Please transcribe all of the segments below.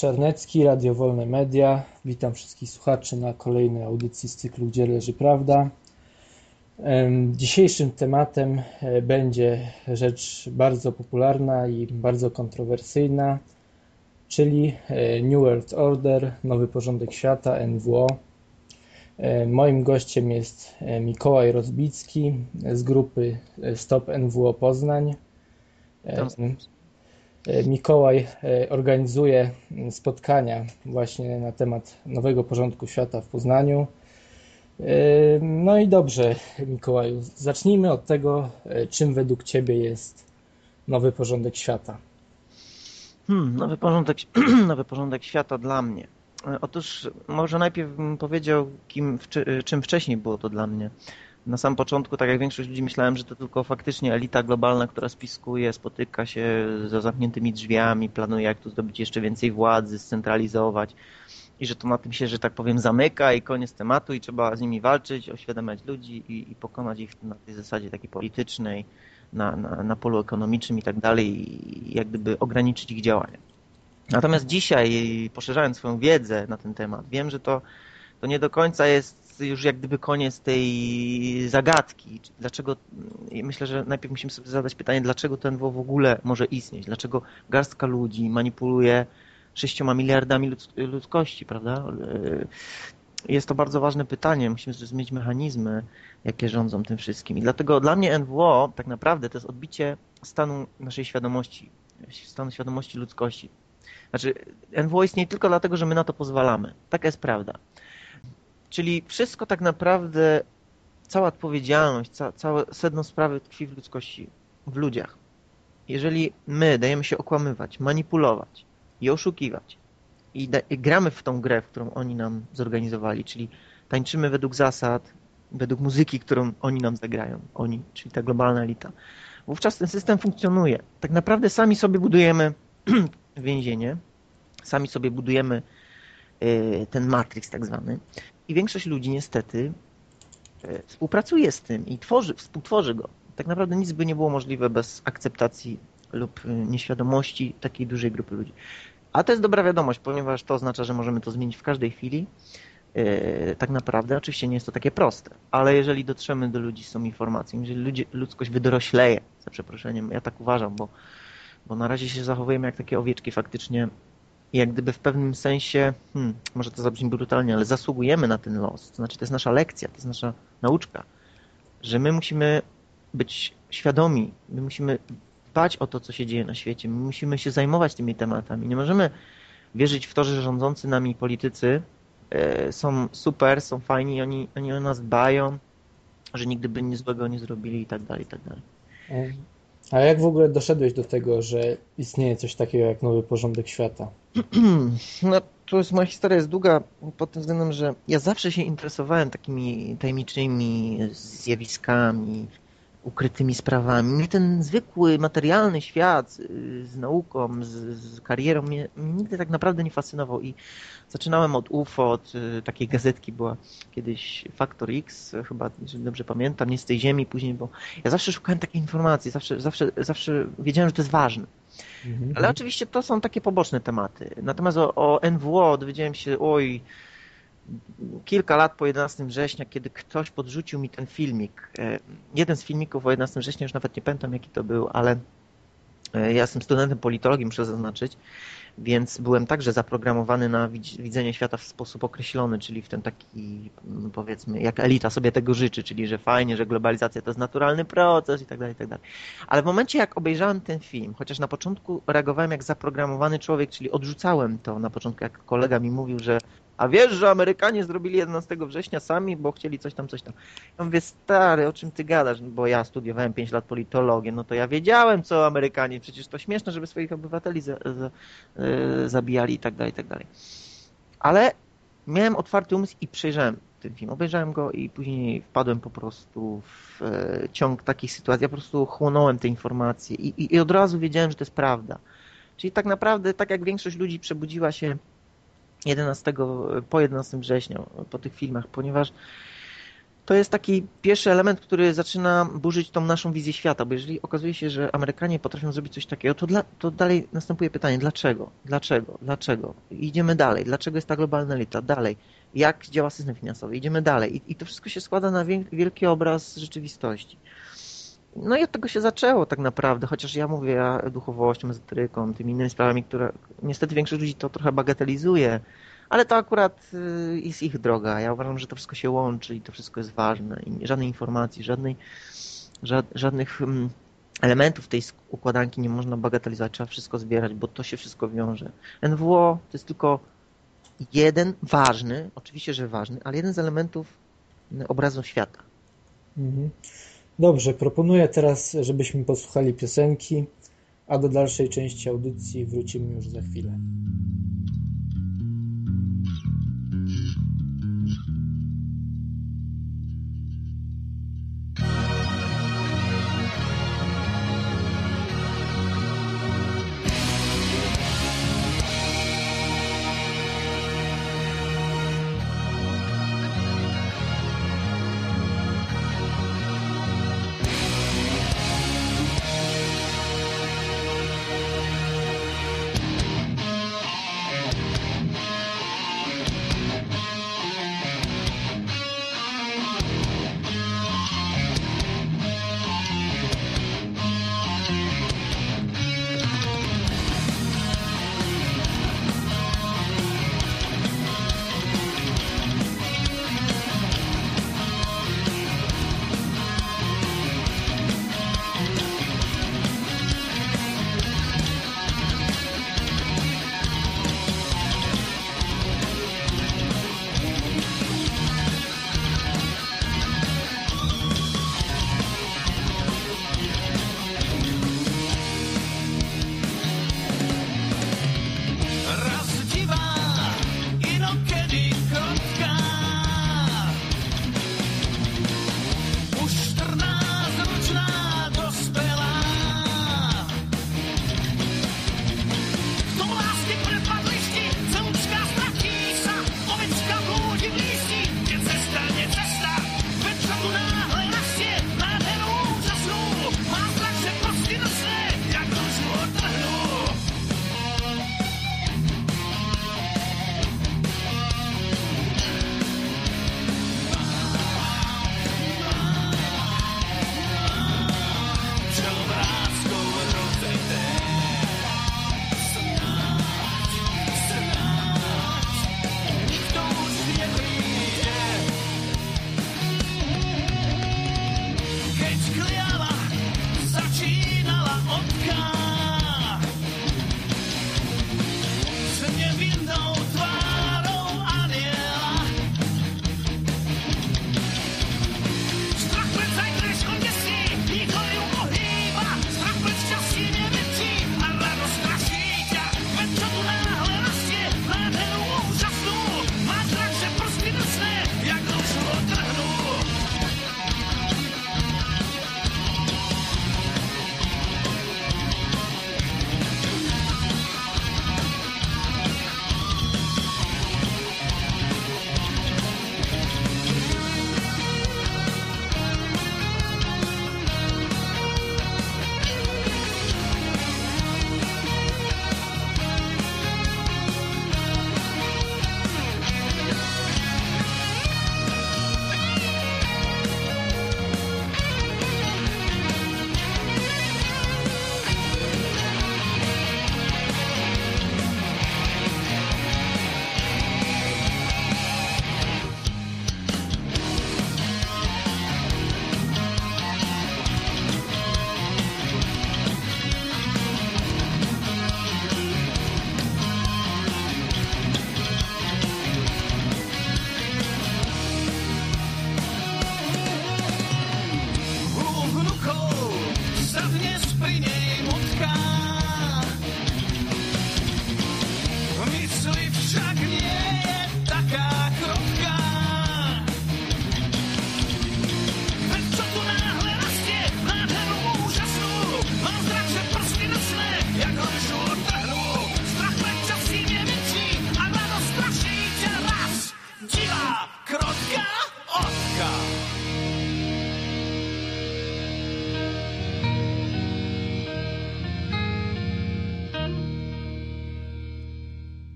Czarnecki, Radio Wolne Media. Witam wszystkich słuchaczy na kolejnej audycji z cyklu Gdzie leży prawda. Dzisiejszym tematem e, będzie rzecz bardzo popularna i bardzo kontrowersyjna, czyli e, New World Order, Nowy Porządek Świata, NWO. E, moim gościem jest Mikołaj Rozbicki z grupy Stop NWO Poznań. Mikołaj organizuje spotkania właśnie na temat nowego porządku świata w Poznaniu. No i dobrze, Mikołaju, zacznijmy od tego, e, czym według Ciebie jest nowy porządek świata. Hmm, nowy, porządek, nowy porządek świata dla mnie. E, otóż może najpierw bym powiedział, kim, e, czym wcześniej było to dla mnie. Na samym początku, tak jak większość ludzi, myślałem, że to tylko faktycznie elita globalna, która spiskuje, spotyka się za zamkniętymi drzwiami, planuje jak tu zdobyć jeszcze więcej władzy, scentralizować i że to na tym się, że tak powiem, zamyka i koniec tematu i trzeba z nimi walczyć, oświadamiać ludzi i, i pokonać ich na tej zasadzie takiej politycznej, na, na, na polu ekonomicznym i tak dalej i jak gdyby ograniczyć ich działania. Natomiast dzisiaj, poszerzając swoją wiedzę na ten temat, wiem, że to, to nie do końca jest już jak gdyby koniec tej zagadki. Dlaczego, myślę, że najpierw musimy sobie zadać pytanie, dlaczego ten w ogóle może istnieć? Dlaczego garstka ludzi manipuluje sześcioma miliardami ludzkości, prawda? E, jest to bardzo ważne pytanie. Musimy zrozumieć mechanizmy, jakie rządzą tym wszystkim. I dlatego dla mnie NWO tak naprawdę to jest odbicie stanu naszej świadomości, stanu świadomości ludzkości. Znaczy, NWO istnieje tylko dlatego, że my na to pozwalamy. Taka jest prawda. Czyli wszystko tak naprawdę, cała odpowiedzialność, ca, całe sedno sprawy tkwi w ludzkości, w ludziach. Jeżeli my dajemy się okłamywać, manipulować, i oszukiwać. I, I, gramy w tą grę, w którą oni nam zorganizowali, czyli tańczymy według zasad, według muzyki, którą oni nam zagrają. Oni, czyli ta globalna elita. Wówczas ten system funkcjonuje. Tak naprawdę sami sobie budujemy więzienie, sami sobie budujemy y, ten matrix tak zwany i większość ludzi niestety y, współpracuje z tym i tworzy, współtworzy go. Tak naprawdę nic by nie było możliwe bez akceptacji lub y, nieświadomości takiej dużej grupy ludzi. A to jest dobra wiadomość, ponieważ to oznacza, że możemy to zmienić w każdej chwili. Yy, tak naprawdę oczywiście nie jest to takie proste, ale jeżeli dotrzemy do ludzi z tą informacją, jeżeli ludzie, ludzkość wydorośleje, za przeproszeniem, ja tak uważam, bo, bo na razie się zachowujemy jak takie owieczki faktycznie i jak gdyby w pewnym sensie, hmm, może to zabrzmi brutalnie, ale zasługujemy na ten los. To znaczy to jest nasza lekcja, to jest nasza nauczka, że my musimy być świadomi, my musimy dbać o to, co się dzieje na świecie. My musimy się zajmować tymi tematami. Nie możemy wierzyć w to, że rządzący nami politycy e, są super, są fajni, oni, oni o nas dbają, że nigdy by nic złego nie zrobili i tak dalej, i tak dalej. A jak w ogóle doszedłeś do tego, że istnieje coś takiego jak nowy porządek świata? No, to jest moja historia jest długa pod tym względem, że ja zawsze się interesowałem takimi tajemniczymi zjawiskami, ukrytymi sprawami. Mnie ten zwykły, materialny świat y, z nauką, z, z karierą mnie, nigdy tak naprawdę nie fascynował i zaczynałem od UFO, od y, takiej gazetki była kiedyś Factor X, chyba, jeżeli dobrze pamiętam, nie z tej ziemi później, bo ja zawsze szukałem takiej informacji, zawsze, zawsze, zawsze wiedziałem, że to jest ważne. Mhm. Ale oczywiście to są takie poboczne tematy. Natomiast o, o NWO dowiedziałem się, oj, kilka lat po 11 września, kiedy ktoś podrzucił mi ten filmik. E, jeden z filmików o 11 września, już nawet nie pamiętam jaki to był, ale e, ja jestem studentem politologii, muszę zaznaczyć, więc byłem także zaprogramowany na widzenie świata w sposób określony, czyli w ten taki, mm, powiedzmy, jak elita sobie tego życzy, czyli że fajnie, że globalizacja to jest naturalny proces i tak dalej, i tak dalej. Ale w momencie, jak obejrzałem ten film, chociaż na początku reagowałem jak zaprogramowany człowiek, czyli odrzucałem to na początku, jak kolega mi mówił, że a wiesz, że Amerykanie zrobili 11 września sami, bo chcieli coś tam, coś tam. Ja mówię, stary, o czym ty gadasz? Bo ja studiowałem 5 lat politologię, no to ja wiedziałem, co Amerykanie, przecież to śmieszne, żeby swoich obywateli za, za, e, zabijali i tak dalej, i tak dalej. Ale miałem otwarty umysł i przejrzałem ten film. Obejrzałem go i później wpadłem po prostu w e, ciąg takich sytuacji. Ja po prostu chłonąłem te informacje i, i, i od razu wiedziałem, że to jest prawda. Czyli tak naprawdę, tak jak większość ludzi przebudziła się 11, po 11 września, po tych filmach, ponieważ to jest taki pierwszy element, który zaczyna burzyć tą naszą wizję świata, bo jeżeli okazuje się, że Amerykanie potrafią zrobić coś takiego, to, dla, to dalej następuje pytanie, dlaczego? Dlaczego? Dlaczego? Idziemy dalej. Dlaczego jest ta globalna elita? Dalej. Jak działa system finansowy? Idziemy dalej. I, i to wszystko się składa na wielki obraz rzeczywistości. No i od tego się zaczęło tak naprawdę, chociaż ja mówię ja duchowością, ezoteryką, tymi innymi sprawami, które niestety większość ludzi to trochę bagatelizuje, ale to akurat y, jest ich droga. Ja uważam, że to wszystko się łączy i to wszystko jest ważne. I żadnej informacji, żadnej, żadnych mm, elementów tej układanki nie można bagatelizować, trzeba wszystko zbierać, bo to się wszystko wiąże. NWO to jest tylko jeden ważny, oczywiście, że ważny, ale jeden z elementów obrazu świata. Mhm. Dobrze, proponuję teraz, żebyśmy posłuchali piosenki, a do dalszej części audycji wrócimy już za chwilę.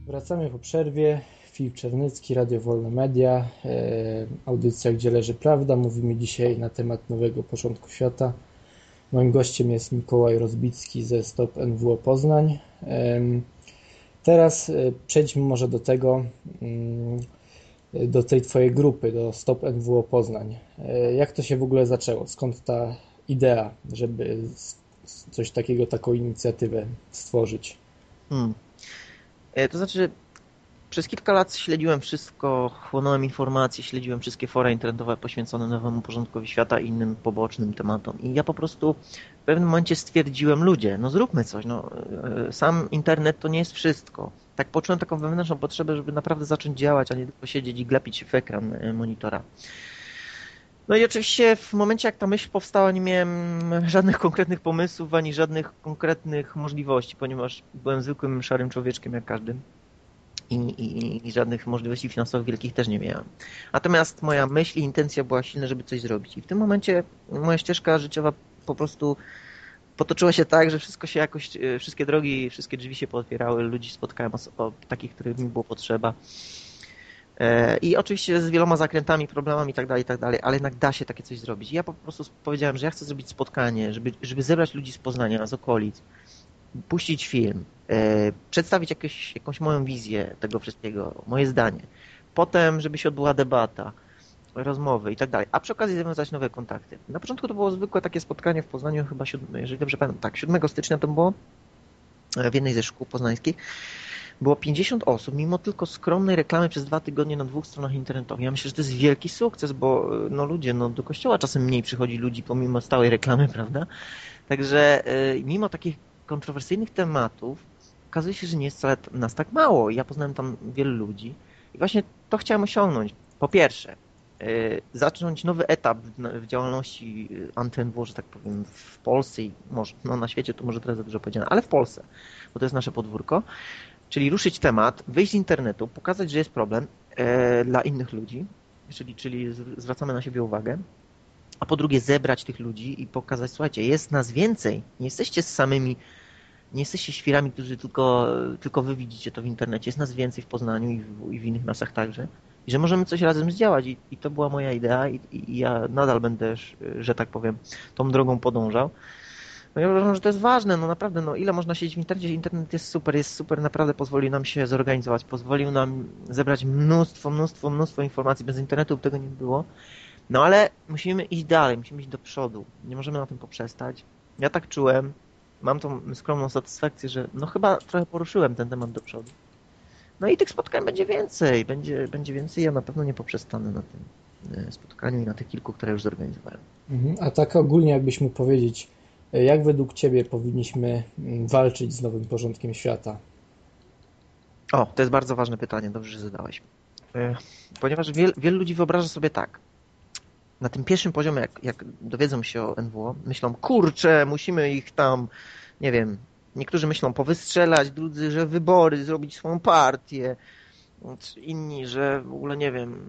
Wracamy po przerwie. Filip Czernycki, Radio Wolne Media, e, audycja Gdzie leży prawda. Mówimy dzisiaj na temat nowego porządku świata. Moim gościem jest Mikołaj Rozbicki ze Stop NWO Poznań. Teraz e, przejdźmy może do tego, mm, do tej twojej grupy, do Stop NWO Poznań. E, jak to się w ogóle zaczęło? Skąd ta idea, żeby coś takiego, taką inicjatywę stworzyć? Hmm. To znaczy, przez kilka lat śledziłem wszystko, chłonąłem informacje, śledziłem wszystkie fora internetowe poświęcone nowemu porządkowi świata i innym pobocznym tematom. I ja po prostu w pewnym momencie stwierdziłem, ludzie, no zróbmy coś, no, e, sam internet to nie jest wszystko. Tak poczułem taką wewnętrzną potrzebę, żeby naprawdę zacząć działać, a nie tylko siedzieć i glepić się w ekran e, monitora. No i oczywiście w momencie, jak ta myśl powstała, nie miałem żadnych konkretnych pomysłów, ani żadnych konkretnych możliwości, ponieważ byłem zwykłym szarym człowieczkiem jak każdy i, i, i, żadnych możliwości finansowych wielkich też nie miałem. Natomiast moja myśl i intencja była silna, żeby coś zrobić. I w tym momencie moja ścieżka życiowa po prostu potoczyła się tak, że wszystko się jakoś, e, wszystkie drogi, wszystkie drzwi się pootwierały, ludzi spotkałem, o, takich, których mi było potrzeba. E, I oczywiście z wieloma zakrętami, problemami i tak dalej, i tak ale jednak da się takie coś zrobić. I ja po prostu powiedziałem, że ja chcę zrobić spotkanie, żeby, żeby zebrać ludzi z Poznania, z okolic, puścić film, e, przedstawić jakieś, jakąś moją wizję tego wszystkiego, moje zdanie. Potem, żeby się odbyła debata, rozmowy i tak dalej, a przy okazji zawiązać nowe kontakty. Na początku to było zwykłe takie spotkanie w Poznaniu, chyba, siódme, jeżeli dobrze pamiętam, tak, 7 stycznia to było e, w jednej ze szkół poznańskich. Było 50 osób, mimo tylko skromnej reklamy przez dwa tygodnie na dwóch stronach internetowych. Ja myślę, że to jest wielki sukces, bo e, no ludzie, no do kościoła czasem mniej przychodzi ludzi pomimo stałej reklamy, prawda? Także mimo takich kontrowersyjnych tematów okazuje się, że nie jest wcale nas tak mało. Ja poznałem tam wielu ludzi i właśnie to chciałem osiągnąć. Po pierwsze, yy, zacząć nowy etap w, działalności Antenwo, że tak powiem, w Polsce i może no, na świecie, to może teraz za dużo powiedziane, ale w Polsce, bo to jest nasze podwórko. Czyli ruszyć temat, wyjść z internetu, pokazać, że jest problem yy, dla innych ludzi, czyli, czyli zwracamy na siebie uwagę, a po drugie zebrać tych ludzi i pokazać, słuchajcie, jest nas więcej, nie jesteście samymi, nie jesteście świrami, którzy tylko, tylko wy widzicie to w internecie, jest nas więcej w Poznaniu i w, i w innych miastach także. I że możemy coś razem zdziałać. I, i to była moja idea i, i, ja nadal będę, że tak powiem, tą drogą podążał. No ja uważam, że to jest ważne, no naprawdę, no ile można siedzieć w internecie, internet jest super, jest super, naprawdę pozwolił nam się zorganizować, pozwolił nam zebrać mnóstwo, mnóstwo, mnóstwo informacji, bez internetu by tego nie było. No ale musimy iść dalej, musimy iść do przodu. Nie możemy na tym poprzestać. Ja tak czułem. Mam tą skromną satysfakcję, że no chyba trochę poruszyłem ten temat do przodu. No i tych spotkań będzie więcej, będzie, będzie więcej. Ja na pewno nie poprzestanę na tym e, spotkaniu i na tych kilku, które już zorganizowałem. Mhm. A tak ogólnie jakbyś mógł powiedzieć, jak według Ciebie powinniśmy mm, walczyć z nowym porządkiem świata? O, to jest bardzo ważne pytanie, dobrze, że zadałeś. E, ponieważ wiel, wielu ludzi wyobraża sobie tak, na tym pierwszym poziomie, jak, jak dowiedzą się o NWO, myślą, kurczę, musimy ich tam, nie wiem, niektórzy myślą powystrzelać, drudzy, że wybory, zrobić swoją partię, inni, że w ogóle, nie wiem,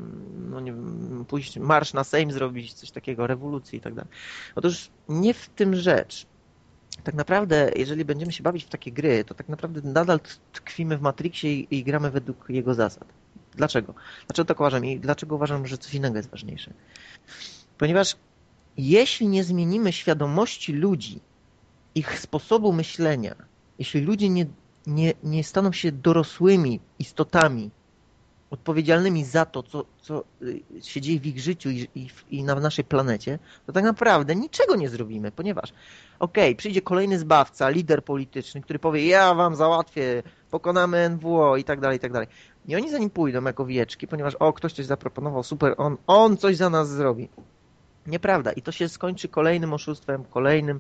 no nie wiem, pójść marsz na Sejm zrobić, coś takiego, rewolucji i tak dalej. Otóż nie w tym rzecz. Tak naprawdę, jeżeli będziemy się bawić w takie gry, to tak naprawdę nadal tkwimy w Matrixie i, i gramy według jego zasad. Dlaczego? Dlaczego tak uważam i dlaczego uważam, że coś innego jest ważniejsze? Ponieważ jeśli nie zmienimy świadomości ludzi, ich sposobu myślenia, jeśli ludzie nie, nie, nie staną się dorosłymi istotami, odpowiedzialnymi za to, co, co y, się dzieje w ich życiu i, i, i na naszej planecie, to tak naprawdę niczego nie zrobimy, ponieważ okej, okay, przyjdzie kolejny zbawca, lider polityczny, który powie, ja wam załatwię, pokonamy NWO i tak dalej, i tak dalej. I oni za nim pójdą jako wieczki, ponieważ o, ktoś coś zaproponował, super, on, on coś za nas zrobi. Nieprawda. I to się skończy kolejnym oszustwem, kolejnym,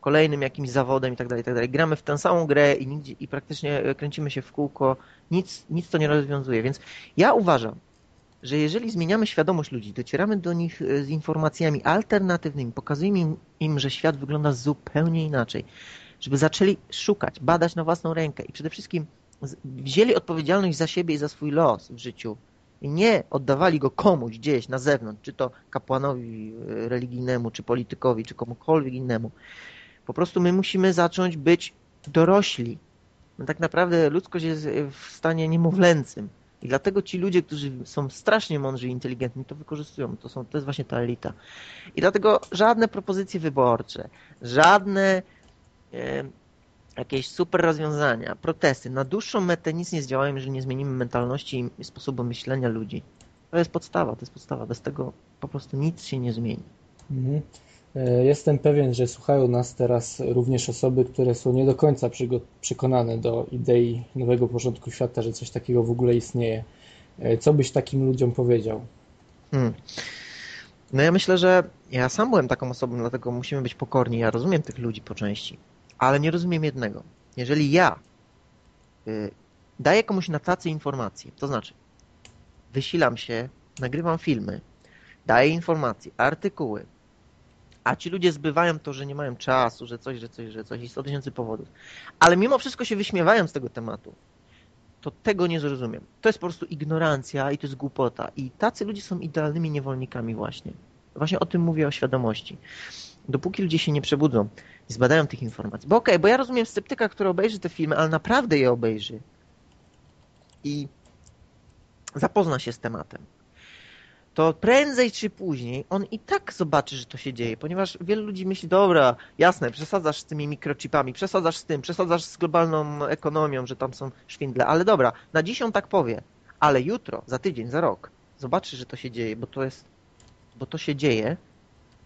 kolejnym jakimś zawodem i tak dalej, i tak dalej. Gramy w tę samą grę i, nigdzie, i praktycznie kręcimy się w kółko. Nic, nic to nie rozwiązuje. Więc ja uważam, że jeżeli zmieniamy świadomość ludzi, docieramy do nich e, z informacjami alternatywnymi, pokazujemy im, im, że świat wygląda zupełnie inaczej, żeby zaczęli szukać, badać na własną rękę i przede wszystkim wzięli odpowiedzialność za siebie i za swój los w życiu i nie oddawali go komuś gdzieś na zewnątrz, czy to kapłanowi e, religijnemu, czy politykowi, czy komukolwiek innemu. Po prostu my musimy zacząć być dorośli. tak naprawdę ludzkość jest w stanie niemowlęcym. I dlatego ci ludzie, którzy są strasznie mądrzy i inteligentni, to wykorzystują. To, są, to jest właśnie ta elita. I dlatego żadne propozycje wyborcze, żadne e, jakieś super rozwiązania, protesty na dłuższą metę nic nie zdziałają, jeżeli nie zmienimy mentalności i sposobu myślenia ludzi. To jest podstawa, to jest podstawa. Bez tego po prostu nic się nie zmieni. Mhm. E, jestem pewien, że słuchają nas teraz również osoby, które są nie do końca przekonane do idei nowego porządku świata, że coś takiego w ogóle istnieje. E, co byś takim ludziom powiedział? Hmm. No ja myślę, że ja sam byłem taką osobą, dlatego musimy być pokorni. Ja rozumiem tych ludzi po części, ale nie rozumiem jednego. Jeżeli ja y, daję komuś na tacy informacje, to znaczy wysilam się, nagrywam filmy, daję informacje, artykuły, a ci ludzie zbywają to, że nie mają czasu, że coś, że coś, że coś i 100 tysięcy powodów. Ale mimo wszystko się wyśmiewają z tego tematu. To tego nie zrozumiem. To jest po prostu ignorancja i to jest głupota. I tacy ludzie są idealnymi niewolnikami właśnie. Właśnie o tym mówię, o świadomości. Dopóki ludzie się nie przebudzą, nie zbadają tych informacji. Bo okej, okay, bo ja rozumiem sceptyka, który obejrzy te filmy, ale naprawdę je obejrzy. I zapozna się z tematem to prędzej czy później on i tak zobaczy, że to się dzieje, ponieważ wielu ludzi myśli, dobra, jasne, przesadzasz z tymi mikrochipami, przesadzasz z tym, przesadzasz z globalną ekonomią, że tam są szwindle, ale dobra, na dziś on tak powie, ale jutro, za tydzień, za rok zobaczy, że to się dzieje, bo to jest, bo to się dzieje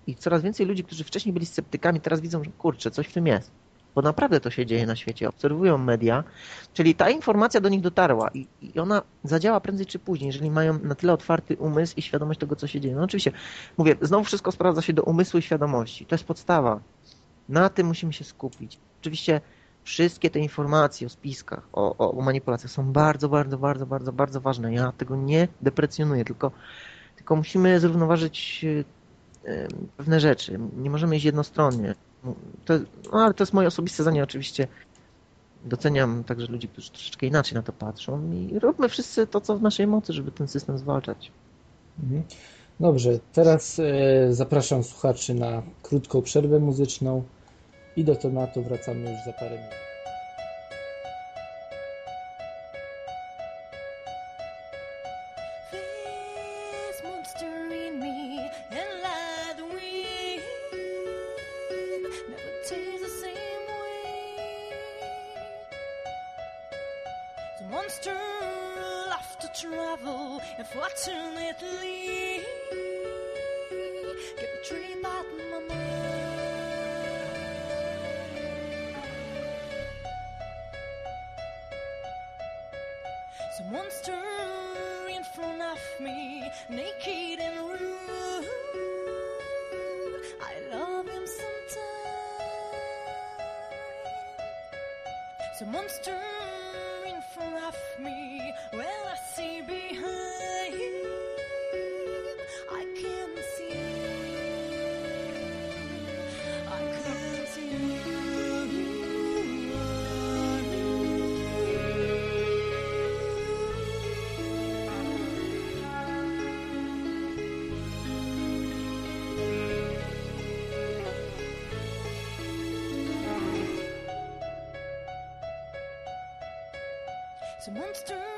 i coraz więcej ludzi, którzy wcześniej byli sceptykami, teraz widzą, że kurczę, coś w tym jest bo naprawdę to się dzieje na świecie, obserwują media, czyli ta informacja do nich dotarła i, i ona zadziała prędzej czy później, jeżeli mają na tyle otwarty umysł i świadomość tego, co się dzieje. No oczywiście, mówię, znowu wszystko sprawdza się do umysłu i świadomości. To jest podstawa. Na tym musimy się skupić. Oczywiście wszystkie te informacje o spiskach, o, o, manipulacjach są bardzo, bardzo, bardzo, bardzo, bardzo ważne. Ja tego nie deprecjonuję, tylko, tylko musimy zrównoważyć pewne rzeczy. Nie możemy iść jednostronnie. To, no, ale to jest moje osobiste zdanie oczywiście. Doceniam także ludzi, którzy troszeczkę inaczej na to patrzą i róbmy wszyscy to, co w naszej mocy, żeby ten system zwalczać. Mhm. Dobrze, teraz e, zapraszam słuchaczy na krótką przerwę muzyczną i do tematu wracamy już za parę minut. monster.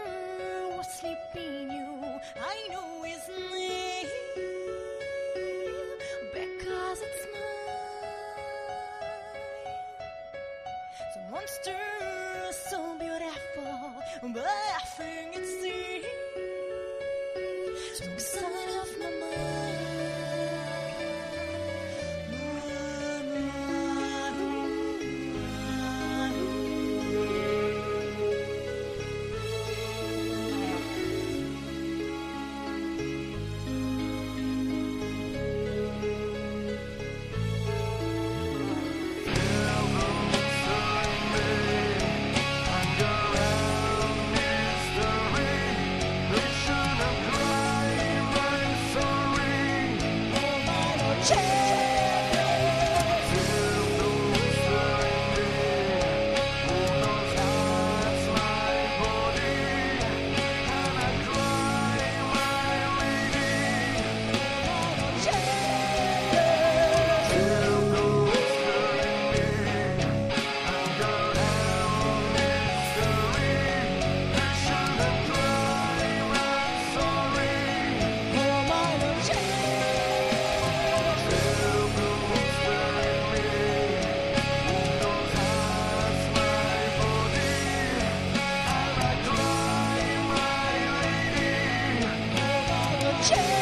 Cheers!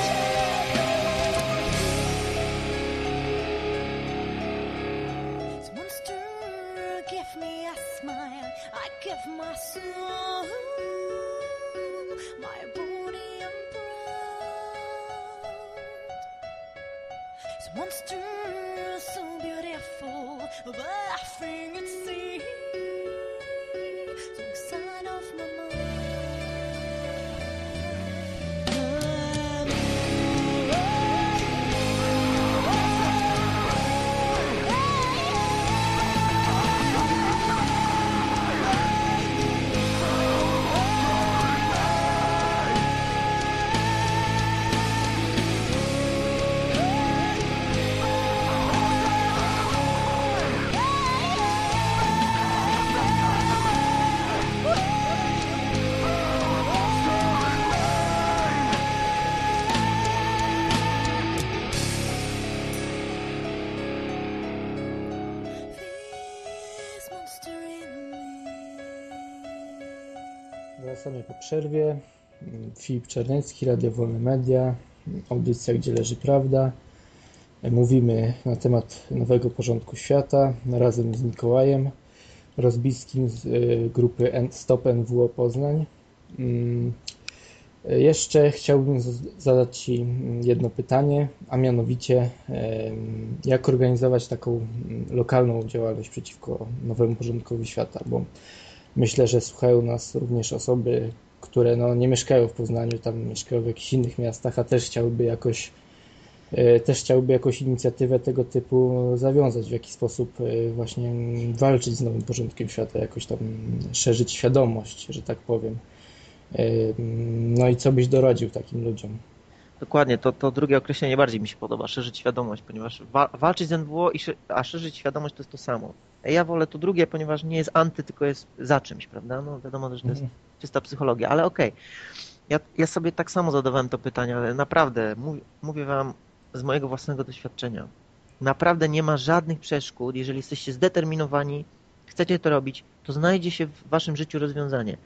Wracamy po przerwie. Filip Czarnecki, Radio Wolne Media, audycja Gdzie leży prawda. Mówimy na temat nowego porządku świata razem z Mikołajem Rozbiskim z y, grupy Stop NWO Poznań. Mm, jeszcze chciałbym zadać Ci jedno pytanie, a mianowicie jak organizować taką lokalną działalność przeciwko nowemu porządkowi świata, bo Myślę, że słuchają nas również osoby, które no, nie mieszkają w Poznaniu, tam mieszkają w jakichś innych miastach, a też chciałyby jakoś e, też chciałby jakąś inicjatywę tego typu zawiązać, w jaki sposób e, właśnie walczyć z nowym porządkiem świata, jakoś tam szerzyć świadomość, że tak powiem. E, no i co byś doradził takim ludziom? Dokładnie, to, to drugie określenie bardziej mi się podoba, szerzyć świadomość, ponieważ wa walczyć z NWO, i a szerzyć świadomość to jest to samo. Ja wolę to drugie, ponieważ nie jest anty, tylko jest za czymś, prawda? No wiadomo, że to jest mhm. czysta psychologia, ale okej. Okay. Ja, ja sobie tak samo zadawałem to pytanie, ale naprawdę, mówię, mówię wam z mojego własnego doświadczenia. Naprawdę nie ma żadnych przeszkód, jeżeli jesteście zdeterminowani, chcecie to robić, to znajdzie się w waszym życiu rozwiązanie.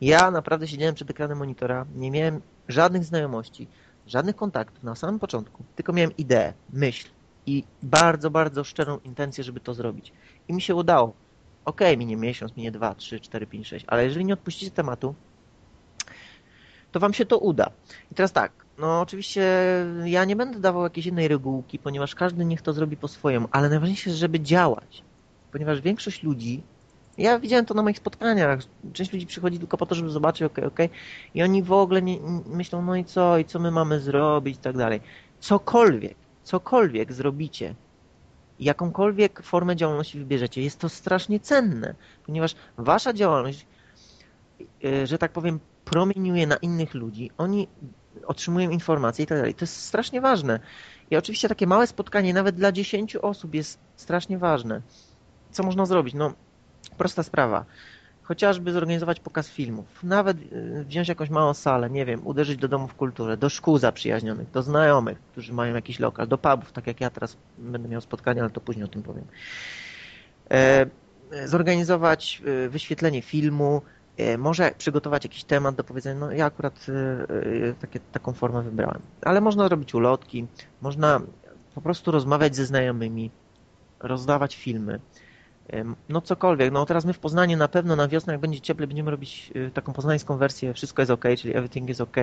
Ja naprawdę siedziałem przed ekranem monitora, nie miałem żadnych znajomości, żadnych kontaktów na samym początku, tylko miałem ideę, myśl i bardzo, bardzo szczerą intencję, żeby to zrobić. I mi się udało. Okej, okay, minie miesiąc, minie dwa, trzy, cztery, pięć, sześć, ale jeżeli nie odpuścicie tematu, to wam się to uda. I teraz tak, no oczywiście ja nie będę dawał jakiejś innej regułki, ponieważ każdy niech to zrobi po swojemu, ale najważniejsze jest, żeby działać. Ponieważ większość ludzi, ja widziałem to na moich spotkaniach, część ludzi przychodzi tylko po to, żeby zobaczyć, ok, ok, i oni w ogóle nie, myślą, no i co, i co my mamy zrobić i tak dalej. Cokolwiek, cokolwiek zrobicie, jakąkolwiek formę działalności wybierzecie, jest to strasznie cenne, ponieważ wasza działalność, e, że tak powiem, promieniuje na innych ludzi, oni otrzymują informacje i tak dalej. To jest strasznie ważne. I oczywiście takie małe spotkanie, nawet dla 10 osób jest strasznie ważne. Co można zrobić? No, prosta sprawa chociażby zorganizować pokaz filmów, nawet y, wziąć jakąś małą salę, nie wiem, uderzyć do domów kultury, do szkół zaprzyjaźnionych, do znajomych, którzy mają jakiś lokal, do pubów, tak jak ja teraz będę miał spotkanie, ale to później o tym powiem. E, zorganizować y, wyświetlenie filmu, e, może przygotować jakiś temat do powiedzenia, no ja akurat takie, taką formę wybrałem. Ale można robić ulotki, można po prostu rozmawiać ze znajomymi, rozdawać filmy. No cokolwiek. No teraz my w Poznaniu na pewno na wiosnę, jak będzie cieplej, będziemy robić y, taką poznańską wersję Wszystko jest ok, czyli Everything is ok,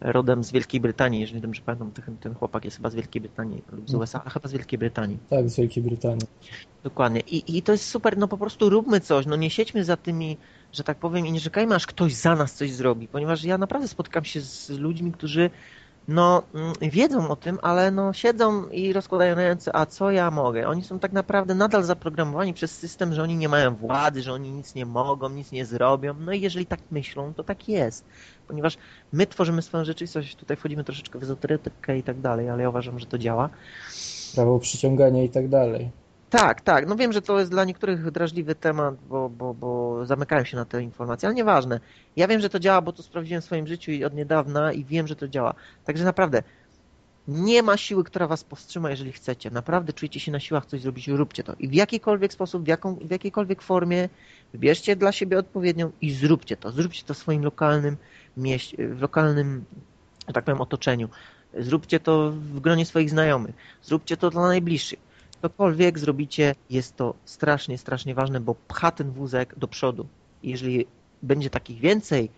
rodem z Wielkiej Brytanii, jeżeli dobrze pamiętam, ten, ten chłopak jest chyba z Wielkiej Brytanii lub z USA, a chyba z Wielkiej Brytanii. Tak, z Wielkiej Brytanii. Dokładnie. I, I to jest super, no po prostu róbmy coś, no nie siedźmy za tymi, że tak powiem, i nie czekajmy, aż ktoś za nas coś zrobi, ponieważ ja naprawdę spotykam się z ludźmi, którzy no mm, wiedzą o tym, ale no siedzą i rozkładają ręce, a co ja mogę? Oni są tak naprawdę nadal zaprogramowani przez system, że oni nie mają władzy, że oni nic nie mogą, nic nie zrobią. No i jeżeli tak myślą, to tak jest. Ponieważ my tworzymy swoją rzeczywistość, tutaj wchodzimy troszeczkę w ezoterykę i tak dalej, ale ja uważam, że to działa. Prawo przyciągania i tak dalej. Tak, tak. No wiem, że to jest dla niektórych drażliwy temat, bo, bo, bo zamykają się na te informacje, ale nieważne. Ja wiem, że to działa, bo to sprawdziłem w swoim życiu i od niedawna i wiem, że to działa. Także naprawdę nie ma siły, która was powstrzyma, jeżeli chcecie. Naprawdę czujecie się na siłach coś zrobić, róbcie to. I w jakikolwiek sposób, w, jaką, w jakiejkolwiek formie wybierzcie dla siebie odpowiednią i zróbcie to. Zróbcie to w swoim lokalnym mieście, w lokalnym tak powiem, otoczeniu. Zróbcie to w gronie swoich znajomych. Zróbcie to dla najbliższych. Cokolwiek zrobicie, jest to strasznie, strasznie ważne, bo pcha ten wózek do przodu. Jeżeli będzie takich więcej,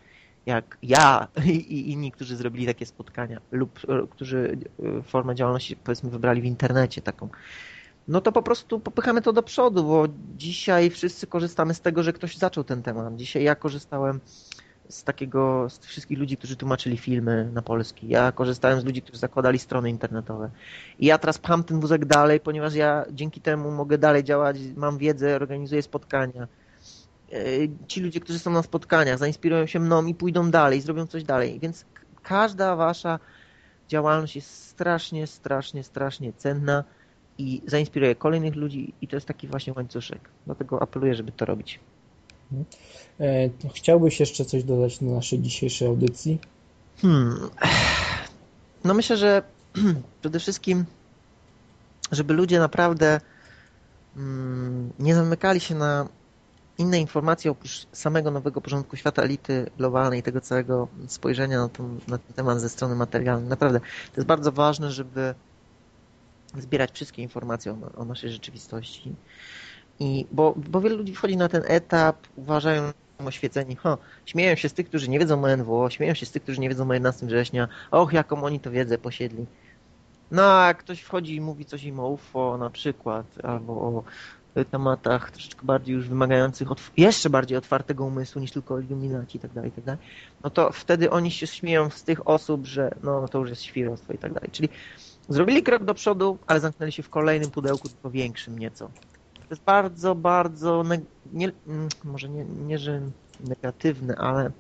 jak ja i inni, którzy zrobili takie spotkania lub e, którzy e, formę działalności powiedzmy wybrali w internecie taką, no to po prostu popychamy to do przodu, bo dzisiaj wszyscy korzystamy z tego, że ktoś zaczął ten temat. Dzisiaj ja korzystałem z takiego, z wszystkich ludzi, którzy tłumaczyli filmy na polski. Ja korzystałem z ludzi, którzy zakładali strony internetowe. I ja teraz pcham ten wózek dalej, ponieważ ja dzięki temu mogę dalej działać, mam wiedzę, organizuję spotkania. E, ci ludzie, którzy są na spotkaniach, zainspirują się mną i pójdą dalej, zrobią coś dalej. Więc każda wasza działalność jest strasznie, strasznie, strasznie cenna i zainspiruje kolejnych ludzi i to jest taki właśnie łańcuszek. Dlatego apeluję, żeby to robić. E, chciałbyś jeszcze coś dodać do naszej dzisiejszej audycji? Hmm. No myślę, że przede wszystkim, żeby ludzie naprawdę mm, nie zamykali się na inne informacje oprócz samego nowego porządku świata elity globalnej, tego całego spojrzenia na ten, na ten temat ze strony materialnej. Naprawdę, to jest bardzo ważne, żeby zbierać wszystkie informacje o, o naszej rzeczywistości. I, bo, bo wielu ludzi wchodzi na ten etap, uważają oświeceni, ho, śmieją się z tych, którzy nie wiedzą o NWO, śmieją się z tych, którzy nie wiedzą o 11 września, och, jaką oni to wiedzę posiedli. No, a ktoś wchodzi i mówi coś im o UFO na przykład, albo o tematach troszeczkę bardziej już wymagających jeszcze bardziej otwartego umysłu niż tylko iluminaci i tak dalej, tak no to wtedy oni się śmieją z tych osób, że no to już jest świrostwo i tak. Czyli zrobili krok do przodu, ale zamknęli się w kolejnym pudełku, tylko większym nieco. To jest bardzo, bardzo, nie, mm, może nie, nie, że negatywne, ale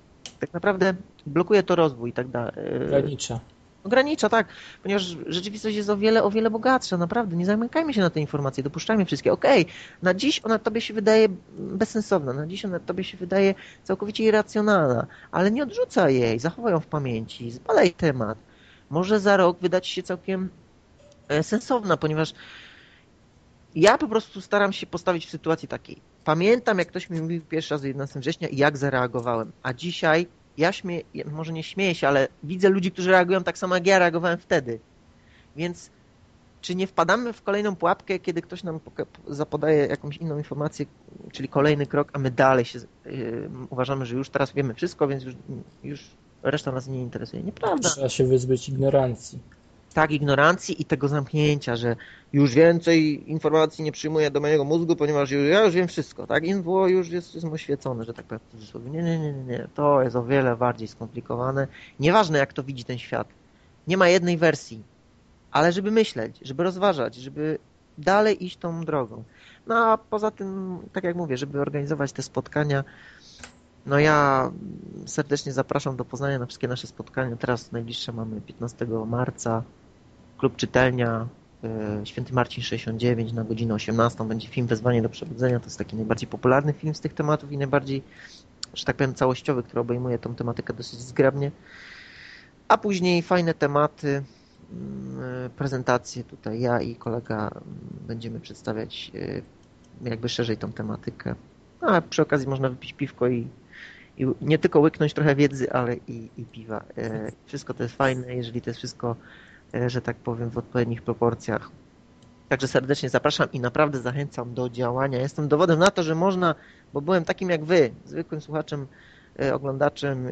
tak naprawdę blokuje to rozwój i tak dalej. Ogranicza. Ogranicza, tak, ponieważ rzeczywistość jest o wiele, o wiele bogatsza, naprawdę. Nie zamykajmy się na te informacje, dopuszczajmy wszystkie. Okej, okay, na dziś ona tobie się wydaje bezsensowna, na dziś ona tobie się wydaje całkowicie irracjonalna, ale nie odrzucaj jej, zachowaj ją w pamięci, zbadaj temat. Może za rok wydać się całkiem e, sensowna, ponieważ ja po prostu staram się postawić w sytuacji takiej. Pamiętam, jak ktoś mi mówił pierwszy raz 11 września i jak zareagowałem, a dzisiaj ja śmieję, może nie śmieję się, ale widzę ludzi, którzy reagują tak samo jak ja reagowałem wtedy. Więc czy nie wpadamy w kolejną pułapkę, kiedy ktoś nam zapodaje jakąś inną informację, czyli kolejny krok, a my dalej się yy, uważamy, że już teraz wiemy wszystko, więc już, już reszta nas nie interesuje. Nieprawda. Trzeba się wyzbyć ignorancji tak ignorancji i tego zamknięcia, że już więcej informacji nie przyjmuję do mojego mózgu, ponieważ już, ja już wiem wszystko, tak? Info już jest, jest oświecone, że tak powiem. Nie, nie, nie, nie, to jest o wiele bardziej skomplikowane. Nieważne jak to widzi ten świat. Nie ma jednej wersji, ale żeby myśleć, żeby rozważać, żeby dalej iść tą drogą. No a poza tym, tak jak mówię, żeby organizować te spotkania, no ja serdecznie zapraszam do Poznania na wszystkie nasze spotkania. Teraz najbliższe mamy 15 marca klub czytelnia e, Święty Marcin 69 na godzinę 18 będzie film Wezwanie do Przebudzenia. To jest taki najbardziej popularny film z tych tematów i najbardziej, że tak powiem, całościowy, który obejmuje tą tematykę dosyć zgrabnie. A później fajne tematy, mm, e, prezentacje. Tutaj ja i kolega mm, będziemy przedstawiać e, jakby szerzej tą tematykę. A przy okazji można wypić piwko i, i nie tylko łyknąć trochę wiedzy, ale i, i piwa. Wszystko to jest fajne, jeżeli to jest wszystko że tak powiem, w odpowiednich proporcjach. Także serdecznie zapraszam i naprawdę zachęcam do działania. Jestem dowodem na to, że można, bo byłem takim jak wy, zwykłym słuchaczem, e, oglądaczem, e,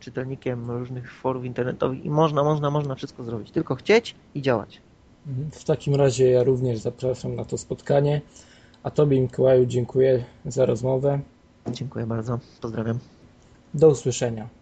czytelnikiem różnych forów internetowych i można, można, można wszystko zrobić. Tylko chcieć i działać. Mhm. W takim razie ja również zapraszam na to spotkanie. A Tobie, Mikołaju, dziękuję za rozmowę. Dziękuję bardzo. Pozdrawiam. Do usłyszenia.